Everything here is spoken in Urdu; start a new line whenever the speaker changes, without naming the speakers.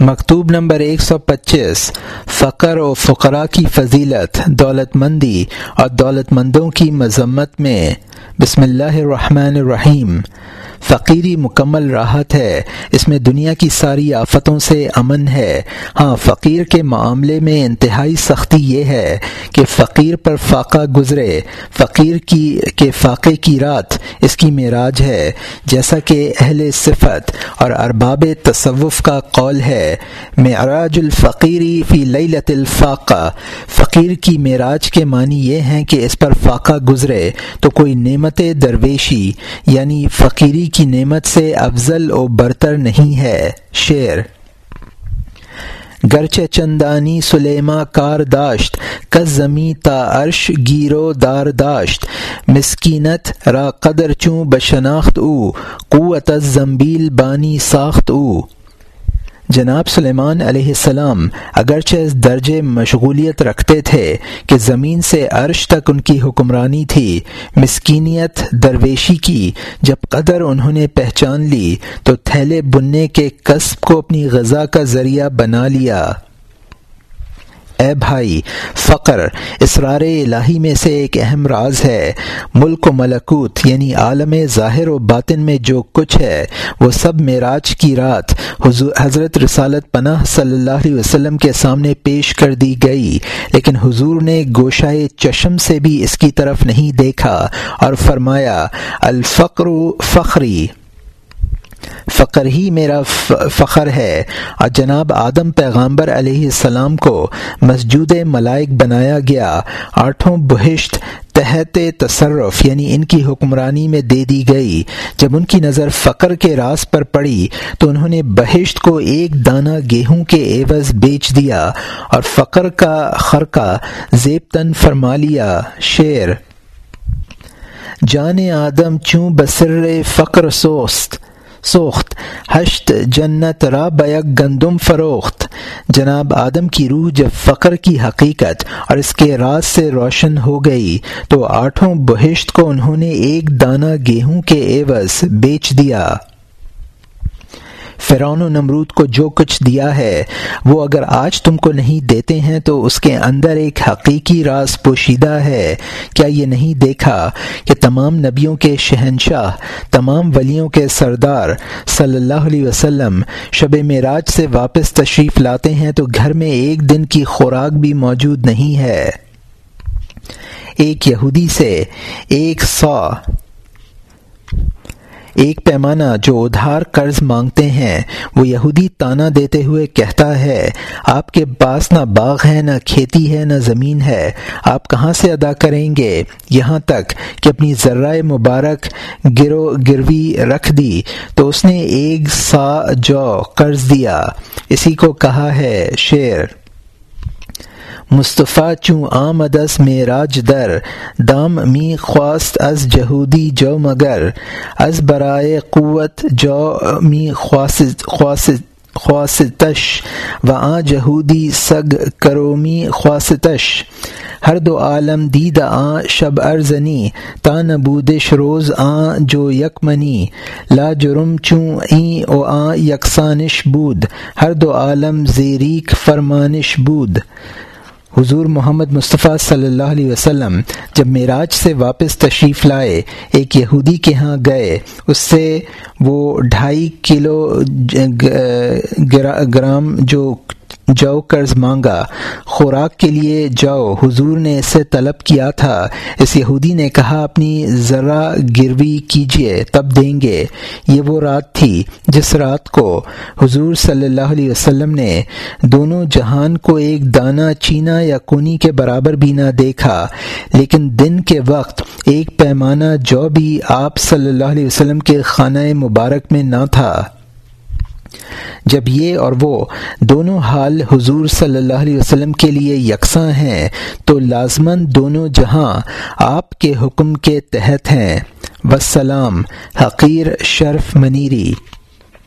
مکتوب نمبر ایک سو پچیس، فقر و فقراء کی فضیلت دولت مندی اور دولت مندوں کی مذمت میں۔ بسم اللہ الرحمن الرحیم۔ فقیری مکمل راحت ہے۔ اس میں دنیا کی ساری آفتوں سے امن ہے۔ ہاں فقیر کے معاملے میں انتہائی سختی یہ ہے کہ فقیر پر فاقہ گزرے۔ فقیر کی، کے فاقے کی رات اس کی معراج ہے۔ جیسا کہ اہل صفت اور ارباب تصوف کا قول ہے، معراج الفقیری فی لیلت الفاقہ۔ فقیر کی معراج کے معنی یہ ہیں کہ اس پر فاقہ گزرے تو کوئی نعمت درویشی یعنی فقیری کی نعمت سے افضل و برتر نہیں ہے۔ شعر گرچہ چندانی سلیما کار داشت کس زمیں تا عرش گیرو دار داشت۔ مسکینت را قدر چوں بشناخت او، قوت زمبیل بانی ساخت او۔ جناب سلیمان علیہ السلام اگرچہ اس درجے مشغولیت رکھتے تھے کہ زمین سے عرش تک ان کی حکمرانی تھی، مسکینیت درویشی کی، جب قدر انہوں نے پہچان لی تو تھیلے بننے کے قصب کو اپنی غذا کا ذریعہ بنا لیا۔ اے بھائی، فقر اسرار الہی میں سے ایک اہم راز ہے۔ ملک و ملکوت یعنی عالم ظاہر و باطن میں جو کچھ ہے، وہ سب معراج کی رات حضرت رسالت پناہ صلی اللہ علیہ وسلم کے سامنے پیش کر دی گئی۔ لیکن حضور نے گوشائے چشم سے بھی اس کی طرف نہیں دیکھا اور فرمایا، الفقر فخری۔ فقر ہی میرا فخر ہے۔ اور جناب آدم پیغامبر علیہ السلام کو مسجود ملائک بنایا گیا۔ آٹھوں بہشت تحت تصرف یعنی ان کی حکمرانی میں دے دی گئی۔ جب ان کی نظر فقر کے راز پر پڑی تو انہوں نے بہشت کو ایک دانہ گیہوں کے عوض بیچ دیا اور فقر کا خرقہ زیب تن فرما لیا۔ شعر جان آدم چوں بسر فقر سوست۔ سوخت۔ ہشت جنت را بیک گندم فروخت۔ جناب آدم کی روح جب فقر کی حقیقت اور اس کے راز سے روشن ہو گئی، تو آٹھوں بہشت کو انہوں نے ایک دانہ گیہوں کے عوض بیچ دیا۔ فرعون و نمرود کو جو کچھ دیا ہے، وہ اگر آج تم کو نہیں دیتے ہیں تو اس کے اندر ایک حقیقی راز پوشیدہ ہے۔ کیا یہ نہیں دیکھا کہ تمام نبیوں کے شہنشاہ، تمام ولیوں کے سردار صلی اللہ علیہ وسلم شب معراج سے واپس تشریف لاتے ہیں تو گھر میں ایک دن کی خوراک بھی موجود نہیں ہے۔ ایک یہودی سے ایک سو ایک پیمانہ جو ادھار قرض مانگتے ہیں، وہ یہودی تانا دیتے ہوئے کہتا ہے، آپ کے پاس نہ باغ ہے، نہ کھیتی ہے، نہ زمین ہے، آپ کہاں سے ادا کریں گے؟ یہاں تک کہ اپنی ذرائع مبارک گرو، گروی رکھ دی۔ تو اس نے ایک سا جو قرض دیا۔ اسی کو کہا ہے شعر مصطفیٰ چوں آمدس میں راج در، دام می خواست از جہودی جو مگر، از برائے قوت جو می خواستش و آ جہودی سگ کرومی خواستش۔ ہر دو عالم دید آ شب ارزنی، تا نبودش روز آ جو یک منی لا جرم چوں این او آ یکسانش بود، ہر دو عالم زیریک فرمانش بود۔ حضور محمد مصطفیٰ صلی اللہ علیہ وسلم جب معراج سے واپس تشریف لائے، ایک یہودی کے ہاں گئے، اس سے وہ ڈھائی کلو گرام جو جو قرض مانگا۔ خوراک کے لیے جاؤ۔ حضور نے اسے طلب کیا تھا۔ اس یہودی نے کہا، اپنی ذرا گروی کیجیے تب دیں گے۔ یہ وہ رات تھی جس رات کو حضور صلی اللہ علیہ وسلم نے دونوں جہان کو ایک دانہ چینا یا کونی کے برابر بھی نہ دیکھا، لیکن دن کے وقت ایک پیمانہ جو بھی آپ صلی اللہ علیہ وسلم کے خانہ مبارک میں نہ تھا۔ جب یہ اور وہ دونوں حال حضور صلی اللہ علیہ وسلم کے لیے یکساں ہیں، تو لازمن دونوں جہاں آپ کے حکم کے تحت ہیں۔ وسلام حقیر شرف منیری۔